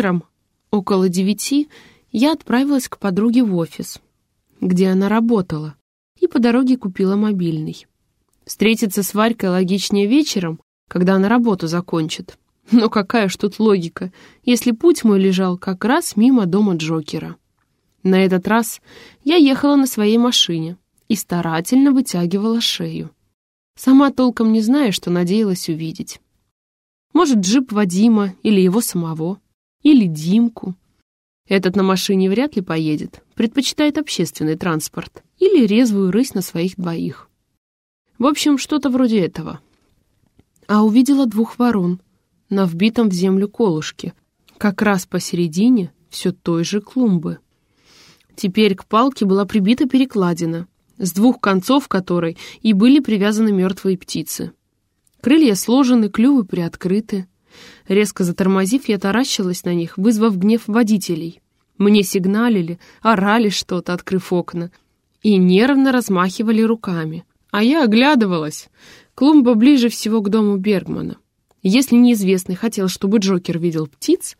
Утром, около девяти, я отправилась к подруге в офис, где она работала, и по дороге купила мобильный. Встретиться с Варькой логичнее вечером, когда она работу закончит. Но какая ж тут логика, если путь мой лежал как раз мимо дома Джокера. На этот раз я ехала на своей машине и старательно вытягивала шею. Сама толком не зная, что надеялась увидеть. Может, джип Вадима или его самого, или Димку. Этот на машине вряд ли поедет, предпочитает общественный транспорт или резвую рысь на своих двоих. В общем, что-то вроде этого. А увидела двух ворон на вбитом в землю колышке, как раз посередине все той же клумбы. Теперь к палке была прибита перекладина, с двух концов которой и были привязаны мертвые птицы. Крылья сложены, клювы приоткрыты. Резко затормозив, я таращилась на них, вызвав гнев водителей. Мне сигналили, орали что-то, открыв окна, и нервно размахивали руками. А я оглядывалась. Клумба ближе всего к дому Бергмана. Если неизвестный хотел, чтобы Джокер видел птиц,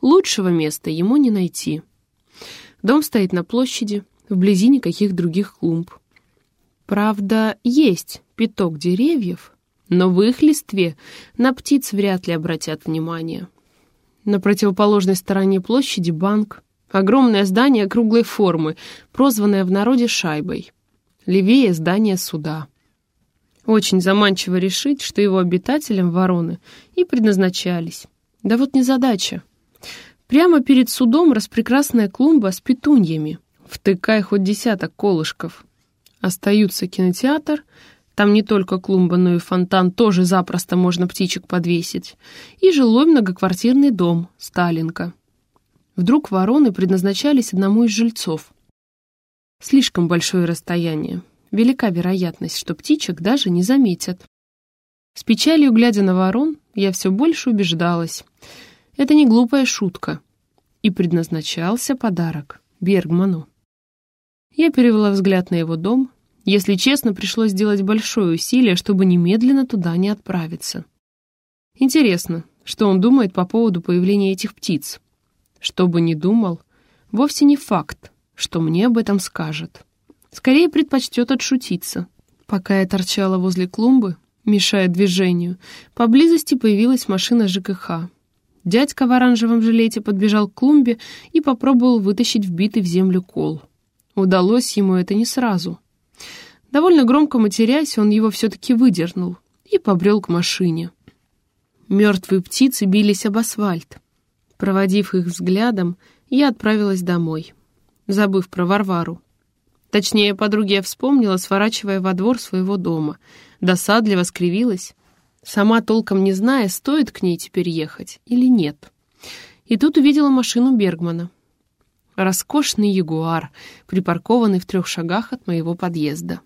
лучшего места ему не найти. Дом стоит на площади, вблизи никаких других клумб. Правда, есть пяток деревьев, но в их листве на птиц вряд ли обратят внимание. На противоположной стороне площади банк, огромное здание круглой формы, прозванное в народе шайбой. Левее здание суда. Очень заманчиво решить, что его обитателям вороны и предназначались. Да вот незадача. Прямо перед судом распрекрасная клумба с петуньями. Втыкай хоть десяток колышков. Остаются кинотеатр, там не только клумба, но и фонтан, тоже запросто можно птичек подвесить. И жилой многоквартирный дом, Сталинка. Вдруг вороны предназначались одному из жильцов. Слишком большое расстояние. Велика вероятность, что птичек даже не заметят. С печалью, глядя на ворон, я все больше убеждалась. Это не глупая шутка. И предназначался подарок Бергману. Я перевела взгляд на его дом, если честно, пришлось сделать большое усилие, чтобы немедленно туда не отправиться. Интересно, что он думает по поводу появления этих птиц. Что бы ни думал, вовсе не факт, что мне об этом скажет. Скорее предпочтет отшутиться. Пока я торчала возле клумбы, мешая движению, поблизости появилась машина ЖКХ. Дядька в оранжевом жилете подбежал к клумбе и попробовал вытащить вбитый в землю кол. Удалось ему это не сразу. Довольно громко матерясь, он его все-таки выдернул и побрел к машине. Мертвые птицы бились об асфальт. Проводив их взглядом, я отправилась домой, забыв про Варвару. Точнее, подруге я вспомнила, сворачивая во двор своего дома. Досадливо скривилась, сама толком не зная, стоит к ней теперь ехать или нет. И тут увидела машину Бергмана. Роскошный ягуар, припаркованный в трех шагах от моего подъезда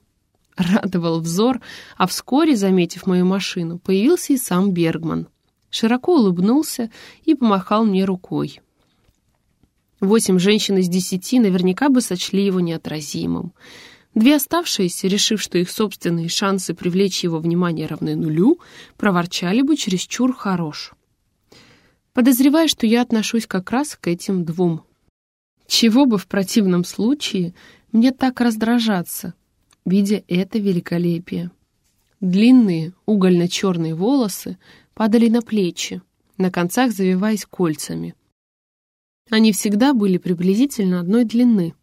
радовал взор, а вскоре, заметив мою машину, появился и сам Бергман. Широко улыбнулся и помахал мне рукой. Восемь женщин из десяти наверняка бы сочли его неотразимым. Две оставшиеся, решив, что их собственные шансы привлечь его внимание равны нулю, проворчали бы чересчур хорош. Подозревая, что я отношусь как раз к этим двум. Чего бы в противном случае мне так раздражаться, видя это великолепие. Длинные угольно-черные волосы падали на плечи, на концах завиваясь кольцами. Они всегда были приблизительно одной длины.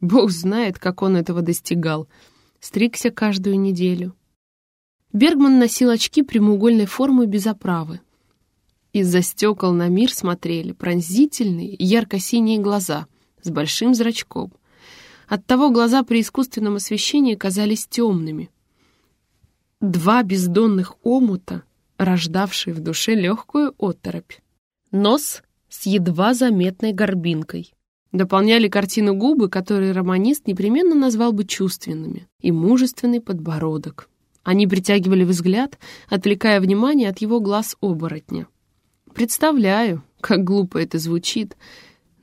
Бог знает, как он этого достигал. Стригся каждую неделю. Бергман носил очки прямоугольной формы без оправы. Из-за стекол на мир смотрели пронзительные, ярко-синие глаза с большим зрачком — Оттого глаза при искусственном освещении казались темными. Два бездонных омута, рождавшие в душе легкую оторопь. Нос с едва заметной горбинкой. Дополняли картину губы, которые романист непременно назвал бы чувственными, и мужественный подбородок. Они притягивали взгляд, отвлекая внимание от его глаз оборотня. Представляю, как глупо это звучит,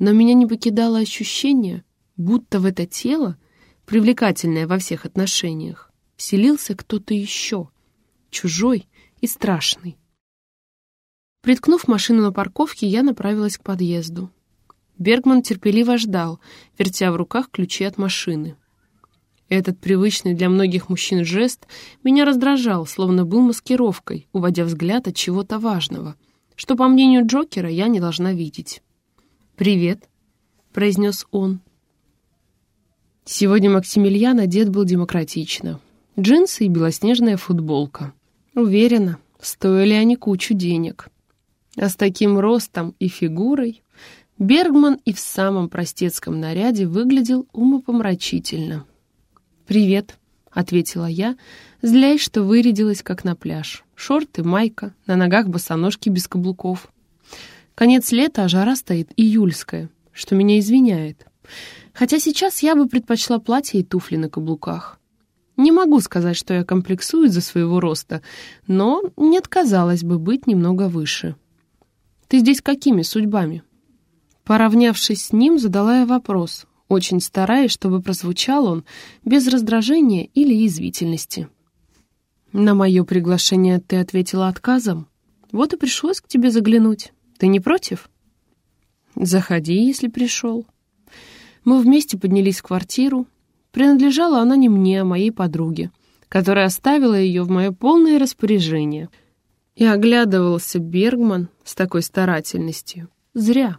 но меня не покидало ощущение, будто в это тело, привлекательное во всех отношениях, вселился кто-то еще, чужой и страшный. Приткнув машину на парковке, я направилась к подъезду. Бергман терпеливо ждал, вертя в руках ключи от машины. Этот привычный для многих мужчин жест меня раздражал, словно был маскировкой, уводя взгляд от чего-то важного, что, по мнению Джокера, я не должна видеть. «Привет», — произнес он. Сегодня Максимилиан одет был демократично. Джинсы и белоснежная футболка. Уверена, стоили они кучу денег. А с таким ростом и фигурой Бергман и в самом простецком наряде выглядел умопомрачительно. «Привет», — ответила я, злясь, что вырядилась как на пляж. Шорты, майка, на ногах босоножки без каблуков. Конец лета, а жара стоит июльская, что меня извиняет. Хотя сейчас я бы предпочла платье и туфли на каблуках. Не могу сказать, что я комплексую из-за своего роста, но не отказалась бы быть немного выше. Ты здесь какими судьбами?» Поравнявшись с ним, задала я вопрос, очень стараясь, чтобы прозвучал он без раздражения или язвительности. «На мое приглашение ты ответила отказом. Вот и пришлось к тебе заглянуть. Ты не против?» «Заходи, если пришел». Мы вместе поднялись в квартиру. Принадлежала она не мне, а моей подруге, которая оставила ее в мое полное распоряжение. И оглядывался Бергман с такой старательностью. Зря.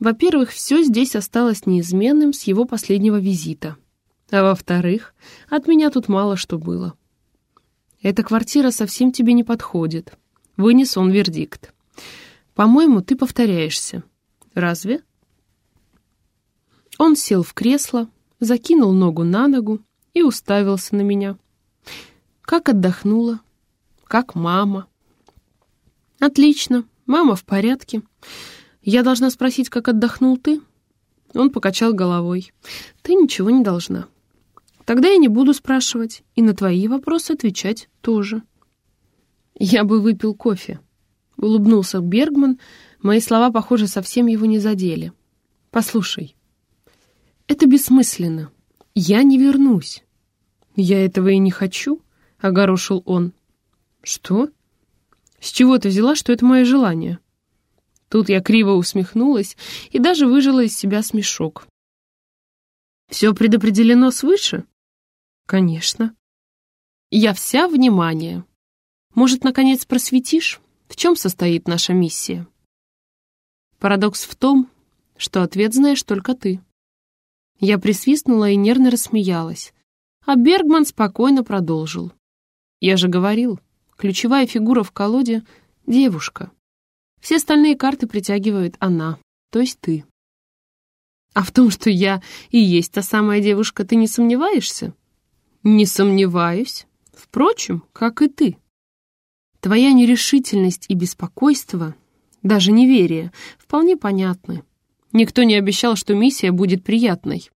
Во-первых, все здесь осталось неизменным с его последнего визита. А во-вторых, от меня тут мало что было. Эта квартира совсем тебе не подходит. Вынес он вердикт. По-моему, ты повторяешься. Разве? Он сел в кресло, закинул ногу на ногу и уставился на меня. Как отдохнула? Как мама? Отлично, мама в порядке. «Я должна спросить, как отдохнул ты?» Он покачал головой. «Ты ничего не должна. Тогда я не буду спрашивать, и на твои вопросы отвечать тоже». «Я бы выпил кофе», — улыбнулся Бергман. Мои слова, похоже, совсем его не задели. «Послушай, это бессмысленно. Я не вернусь». «Я этого и не хочу», — огорошил он. «Что? С чего ты взяла, что это мое желание?» Тут я криво усмехнулась и даже выжила из себя смешок. «Все предопределено свыше?» «Конечно». «Я вся внимание. Может, наконец просветишь, в чем состоит наша миссия?» Парадокс в том, что ответ знаешь только ты. Я присвистнула и нервно рассмеялась, а Бергман спокойно продолжил. «Я же говорил, ключевая фигура в колоде — девушка. Все остальные карты притягивает она, то есть ты. А в том, что я и есть та самая девушка, ты не сомневаешься? Не сомневаюсь. Впрочем, как и ты. Твоя нерешительность и беспокойство, даже неверие, вполне понятны. Никто не обещал, что миссия будет приятной.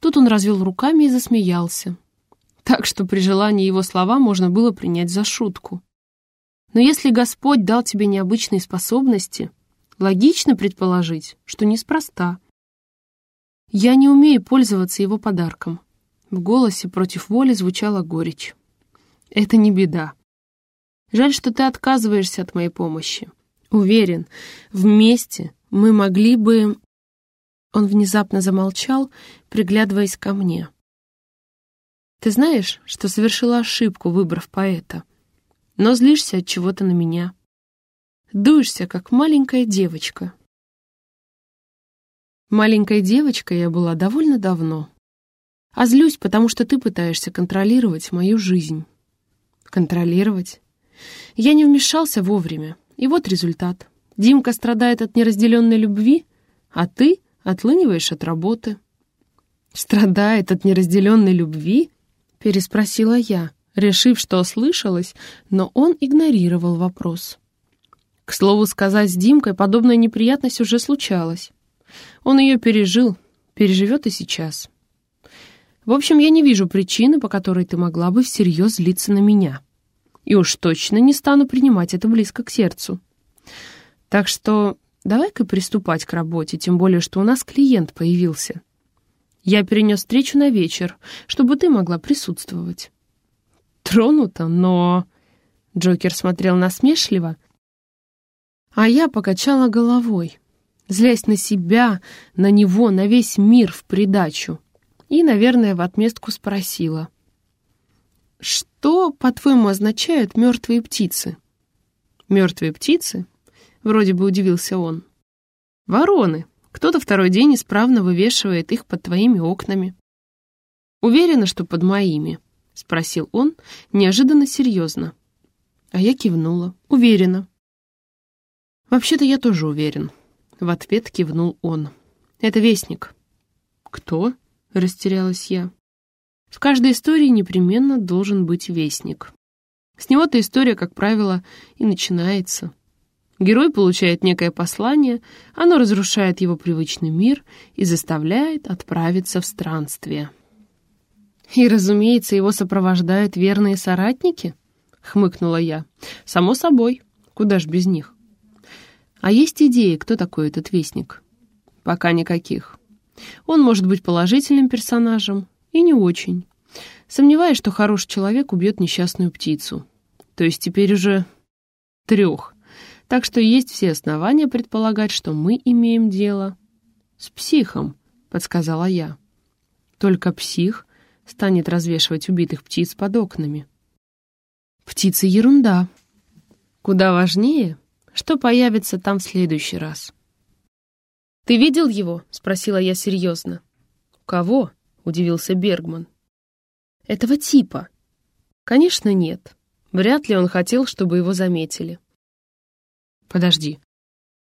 Тут он развел руками и засмеялся. Так что при желании его слова можно было принять за шутку. Но если Господь дал тебе необычные способности, логично предположить, что неспроста. Я не умею пользоваться его подарком. В голосе против воли звучала горечь. Это не беда. Жаль, что ты отказываешься от моей помощи. Уверен, вместе мы могли бы... Он внезапно замолчал, приглядываясь ко мне. Ты знаешь, что совершила ошибку, выбрав поэта? но злишься от чего-то на меня. Дуешься, как маленькая девочка. Маленькой девочкой я была довольно давно. А злюсь, потому что ты пытаешься контролировать мою жизнь. Контролировать? Я не вмешался вовремя, и вот результат. Димка страдает от неразделенной любви, а ты отлыниваешь от работы. «Страдает от неразделенной любви?» — переспросила я решив, что ослышалась, но он игнорировал вопрос. К слову сказать, с Димкой подобная неприятность уже случалась. Он ее пережил, переживет и сейчас. В общем, я не вижу причины, по которой ты могла бы всерьез злиться на меня. И уж точно не стану принимать это близко к сердцу. Так что давай-ка приступать к работе, тем более, что у нас клиент появился. Я перенес встречу на вечер, чтобы ты могла присутствовать тронута, но...» Джокер смотрел насмешливо, А я покачала головой, злясь на себя, на него, на весь мир в придачу. И, наверное, в отместку спросила. «Что, по-твоему, означают мертвые птицы?» «Мертвые птицы?» — вроде бы удивился он. «Вороны. Кто-то второй день исправно вывешивает их под твоими окнами». «Уверена, что под моими?» — спросил он, неожиданно серьезно. А я кивнула. «Уверена». «Вообще-то я тоже уверен», — в ответ кивнул он. «Это вестник». «Кто?» — растерялась я. «В каждой истории непременно должен быть вестник. С него-то история, как правило, и начинается. Герой получает некое послание, оно разрушает его привычный мир и заставляет отправиться в странствие». «И, разумеется, его сопровождают верные соратники?» — хмыкнула я. «Само собой. Куда ж без них?» А есть идеи, кто такой этот вестник? Пока никаких. Он может быть положительным персонажем и не очень. Сомневаюсь, что хороший человек убьет несчастную птицу. То есть теперь уже трех. Так что есть все основания предполагать, что мы имеем дело с психом, подсказала я. Только псих станет развешивать убитых птиц под окнами. Птицы — ерунда. Куда важнее что появится там в следующий раз. «Ты видел его?» — спросила я серьезно. «Кого?» — удивился Бергман. «Этого типа». «Конечно, нет. Вряд ли он хотел, чтобы его заметили». «Подожди.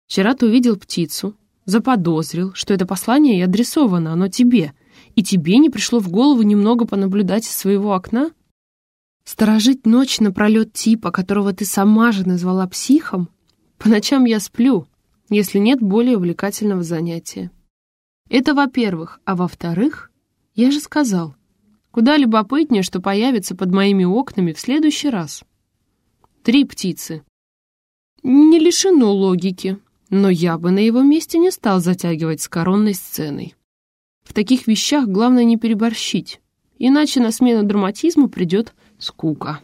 Вчера ты увидел птицу, заподозрил, что это послание и адресовано, оно тебе, и тебе не пришло в голову немного понаблюдать из своего окна?» Сторожить ночь напролет типа, которого ты сама же назвала психом, по ночам я сплю, если нет более увлекательного занятия. Это во-первых. А во-вторых, я же сказал, куда любопытнее, что появится под моими окнами в следующий раз. Три птицы. Не лишено логики, но я бы на его месте не стал затягивать с коронной сценой. В таких вещах главное не переборщить, иначе на смену драматизму придет скука.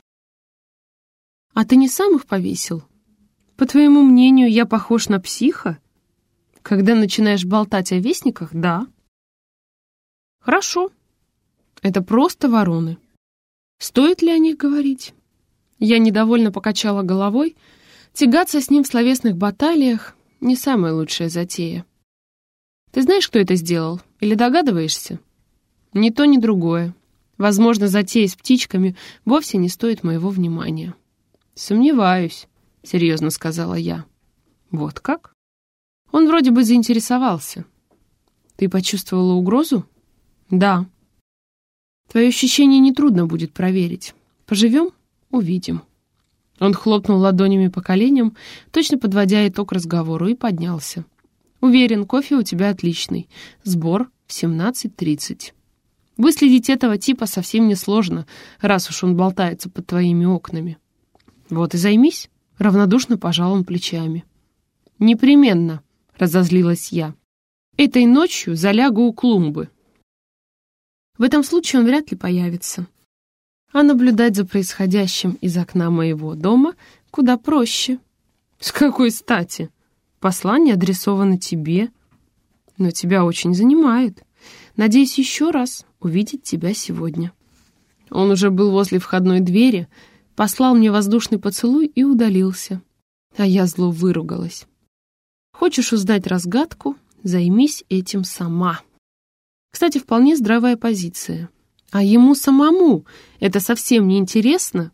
«А ты не сам их повесил?» По твоему мнению, я похож на психа? Когда начинаешь болтать о вестниках, да. Хорошо. Это просто вороны. Стоит ли о них говорить? Я недовольно покачала головой. Тягаться с ним в словесных баталиях — не самая лучшая затея. Ты знаешь, кто это сделал? Или догадываешься? Ни то, ни другое. Возможно, затея с птичками вовсе не стоит моего внимания. Сомневаюсь. — серьезно сказала я. «Вот как?» Он вроде бы заинтересовался. «Ты почувствовала угрозу?» «Да». «Твое ощущение нетрудно будет проверить. Поживем — увидим». Он хлопнул ладонями по коленям, точно подводя итог разговору, и поднялся. «Уверен, кофе у тебя отличный. Сбор в 17.30. Выследить этого типа совсем несложно, раз уж он болтается под твоими окнами. Вот и займись». Равнодушно пожал он плечами. «Непременно», — разозлилась я. «Этой ночью залягу у клумбы». В этом случае он вряд ли появится. А наблюдать за происходящим из окна моего дома куда проще. С какой стати? Послание адресовано тебе, но тебя очень занимает. Надеюсь еще раз увидеть тебя сегодня. Он уже был возле входной двери, послал мне воздушный поцелуй и удалился. А я зло выругалась. Хочешь узнать разгадку? Займись этим сама. Кстати, вполне здравая позиция. А ему самому это совсем не интересно?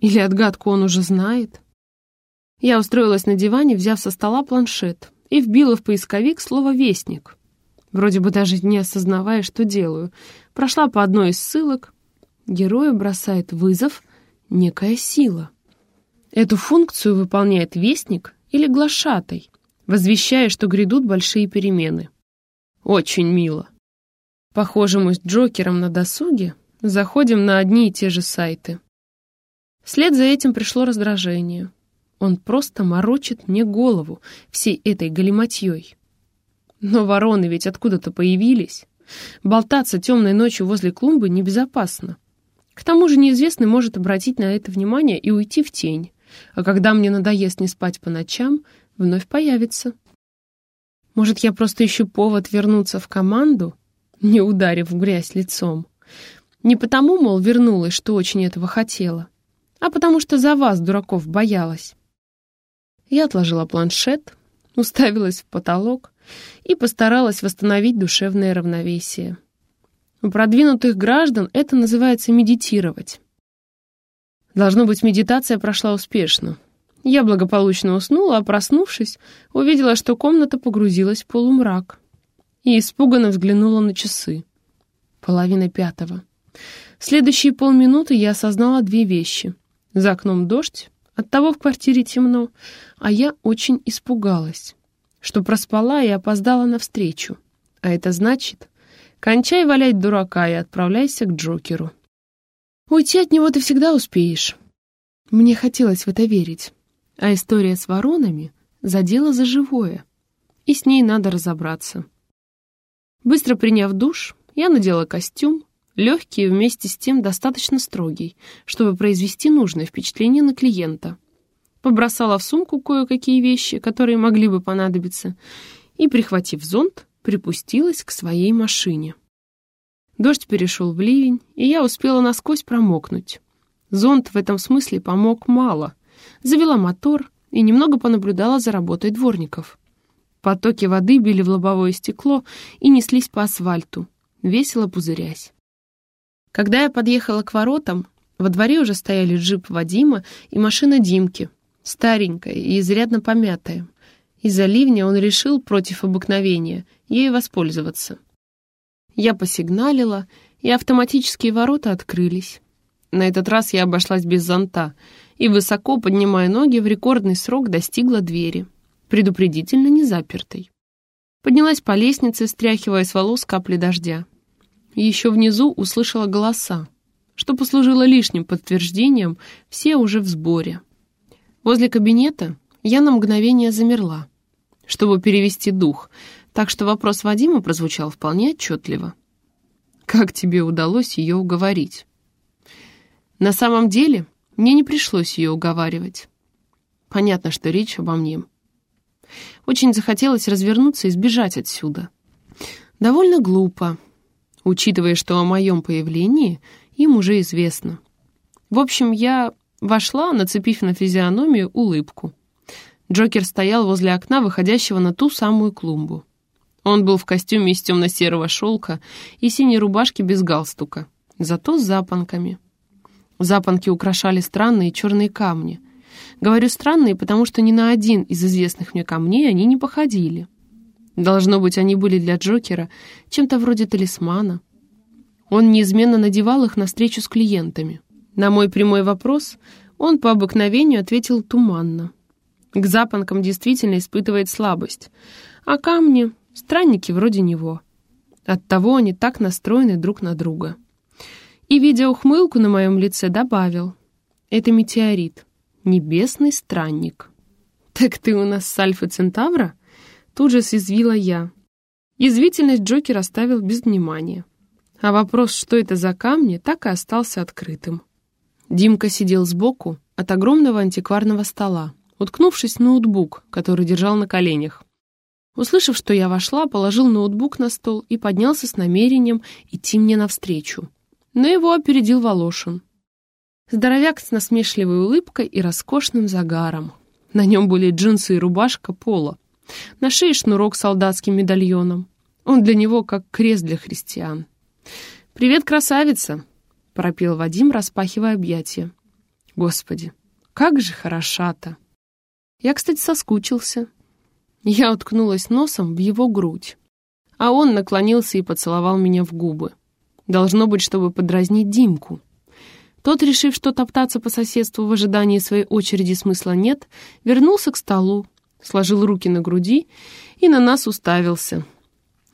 Или отгадку он уже знает? Я устроилась на диване, взяв со стола планшет, и вбила в поисковик слово «вестник». Вроде бы даже не осознавая, что делаю. Прошла по одной из ссылок. Герою бросает вызов — некая сила. Эту функцию выполняет вестник или глашатай, возвещая, что грядут большие перемены. Очень мило. Похоже, мы с Джокером на досуге заходим на одни и те же сайты. Вслед за этим пришло раздражение. Он просто морочит мне голову всей этой галиматьей. Но вороны ведь откуда-то появились. Болтаться темной ночью возле клумбы небезопасно. К тому же неизвестный может обратить на это внимание и уйти в тень. А когда мне надоест не спать по ночам, вновь появится. Может, я просто ищу повод вернуться в команду, не ударив в грязь лицом? Не потому, мол, вернулась, что очень этого хотела, а потому что за вас, дураков, боялась. Я отложила планшет, уставилась в потолок и постаралась восстановить душевное равновесие. У продвинутых граждан это называется медитировать. Должно быть, медитация прошла успешно. Я благополучно уснула, а проснувшись, увидела, что комната погрузилась в полумрак. И испуганно взглянула на часы. Половина пятого. В следующие полминуты я осознала две вещи. За окном дождь, оттого в квартире темно, а я очень испугалась, что проспала и опоздала навстречу. А это значит, кончай валять дурака и отправляйся к Джокеру. Уйти от него ты всегда успеешь. Мне хотелось в это верить. А история с воронами задела за живое. И с ней надо разобраться. Быстро приняв душ, я надела костюм, легкий и вместе с тем достаточно строгий, чтобы произвести нужное впечатление на клиента. Побросала в сумку кое-какие вещи, которые могли бы понадобиться, и, прихватив зонт, припустилась к своей машине. Дождь перешел в ливень, и я успела насквозь промокнуть. Зонт в этом смысле помог мало. Завела мотор и немного понаблюдала за работой дворников. Потоки воды били в лобовое стекло и неслись по асфальту, весело пузырясь. Когда я подъехала к воротам, во дворе уже стояли джип Вадима и машина Димки, старенькая и изрядно помятая. Из-за ливня он решил, против обыкновения, ею воспользоваться. Я посигналила, и автоматические ворота открылись. На этот раз я обошлась без зонта и, высоко поднимая ноги, в рекордный срок достигла двери, предупредительно не запертой. Поднялась по лестнице, стряхивая с волос капли дождя. Еще внизу услышала голоса, что послужило лишним подтверждением, все уже в сборе. Возле кабинета я на мгновение замерла, чтобы перевести дух, так что вопрос Вадима прозвучал вполне отчетливо. «Как тебе удалось ее уговорить?» На самом деле, мне не пришлось ее уговаривать. Понятно, что речь обо мне. Очень захотелось развернуться и сбежать отсюда. Довольно глупо, учитывая, что о моем появлении им уже известно. В общем, я вошла, нацепив на физиономию улыбку. Джокер стоял возле окна, выходящего на ту самую клумбу. Он был в костюме из темно-серого шелка и синей рубашке без галстука, зато с запонками. Запонки украшали странные черные камни. Говорю странные, потому что ни на один из известных мне камней они не походили. Должно быть, они были для Джокера чем-то вроде талисмана. Он неизменно надевал их на встречу с клиентами. На мой прямой вопрос он по обыкновению ответил туманно. К запонкам действительно испытывает слабость, а камни Странники вроде него. Оттого они так настроены друг на друга. И, видя ухмылку на моем лице, добавил. Это метеорит. Небесный странник. «Так ты у нас с Альфа Центавра?» Тут же съязвила я. Язвительность Джокер оставил без внимания. А вопрос, что это за камни, так и остался открытым. Димка сидел сбоку от огромного антикварного стола, уткнувшись в ноутбук, который держал на коленях. Услышав, что я вошла, положил ноутбук на стол и поднялся с намерением идти мне навстречу. Но его опередил Волошин. Здоровяк с насмешливой улыбкой и роскошным загаром. На нем были джинсы и рубашка пола. На шее шнурок с солдатским медальоном. Он для него как крест для христиан. «Привет, красавица!» — пропел Вадим, распахивая объятия. «Господи, как же хороша-то!» Я, кстати, соскучился. Я уткнулась носом в его грудь, а он наклонился и поцеловал меня в губы. Должно быть, чтобы подразнить Димку. Тот, решив, что топтаться по соседству в ожидании своей очереди смысла нет, вернулся к столу, сложил руки на груди и на нас уставился.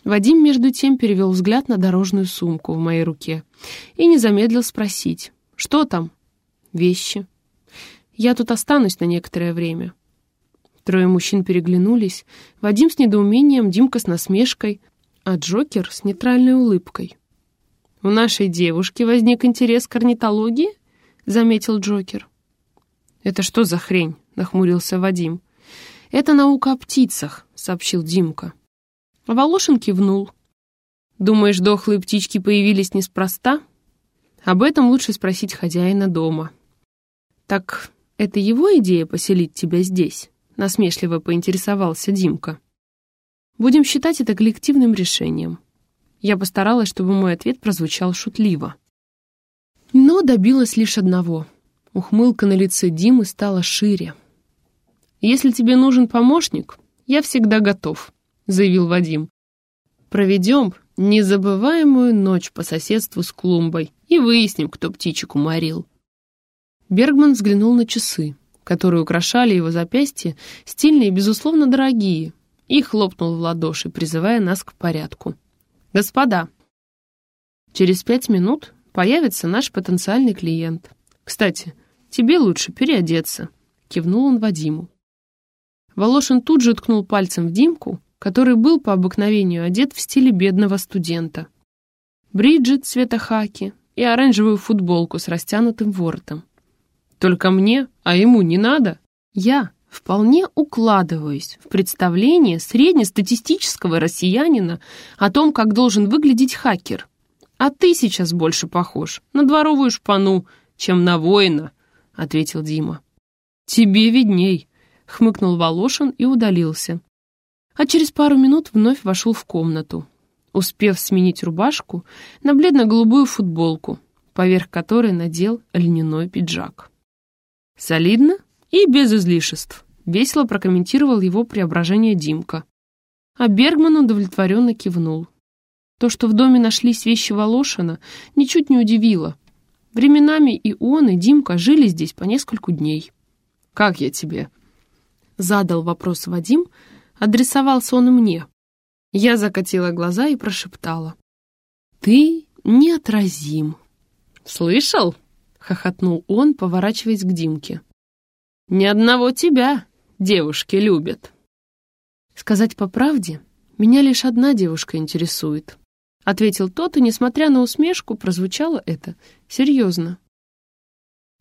Вадим, между тем, перевел взгляд на дорожную сумку в моей руке и не замедлил спросить, что там? Вещи. Я тут останусь на некоторое время. Трое мужчин переглянулись. Вадим с недоумением, Димка с насмешкой, а Джокер с нейтральной улыбкой. «У нашей девушки возник интерес к орнитологии?» — заметил Джокер. «Это что за хрень?» — нахмурился Вадим. «Это наука о птицах», — сообщил Димка. Волошин кивнул. «Думаешь, дохлые птички появились неспроста?» «Об этом лучше спросить хозяина дома». «Так это его идея поселить тебя здесь?» — насмешливо поинтересовался Димка. «Будем считать это коллективным решением». Я постаралась, чтобы мой ответ прозвучал шутливо. Но добилась лишь одного. Ухмылка на лице Димы стала шире. «Если тебе нужен помощник, я всегда готов», — заявил Вадим. «Проведем незабываемую ночь по соседству с клумбой и выясним, кто птичек уморил». Бергман взглянул на часы, которые украшали его запястье, стильные и, безусловно, дорогие, и хлопнул в ладоши, призывая нас к порядку. «Господа, через пять минут появится наш потенциальный клиент. Кстати, тебе лучше переодеться», — кивнул он Вадиму. Волошин тут же ткнул пальцем в Димку, который был по обыкновению одет в стиле бедного студента. Бриджит цвета хаки и оранжевую футболку с растянутым воротом. Только мне, а ему не надо. Я вполне укладываюсь в представление среднестатистического россиянина о том, как должен выглядеть хакер. А ты сейчас больше похож на дворовую шпану, чем на воина, — ответил Дима. Тебе видней, хмыкнул Волошин и удалился. А через пару минут вновь вошел в комнату, успев сменить рубашку на бледно-голубую футболку, поверх которой надел льняной пиджак. Солидно и без излишеств, весело прокомментировал его преображение Димка. А Бергман удовлетворенно кивнул. То, что в доме нашлись вещи Волошина, ничуть не удивило. Временами и он, и Димка жили здесь по нескольку дней. «Как я тебе?» Задал вопрос Вадим, адресовался он мне. Я закатила глаза и прошептала. «Ты неотразим». «Слышал?» — хохотнул он, поворачиваясь к Димке. «Ни одного тебя девушки любят». Сказать по правде, меня лишь одна девушка интересует. Ответил тот, и, несмотря на усмешку, прозвучало это серьезно.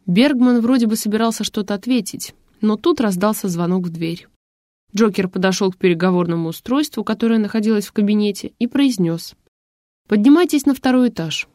Бергман вроде бы собирался что-то ответить, но тут раздался звонок в дверь. Джокер подошел к переговорному устройству, которое находилось в кабинете, и произнес. «Поднимайтесь на второй этаж.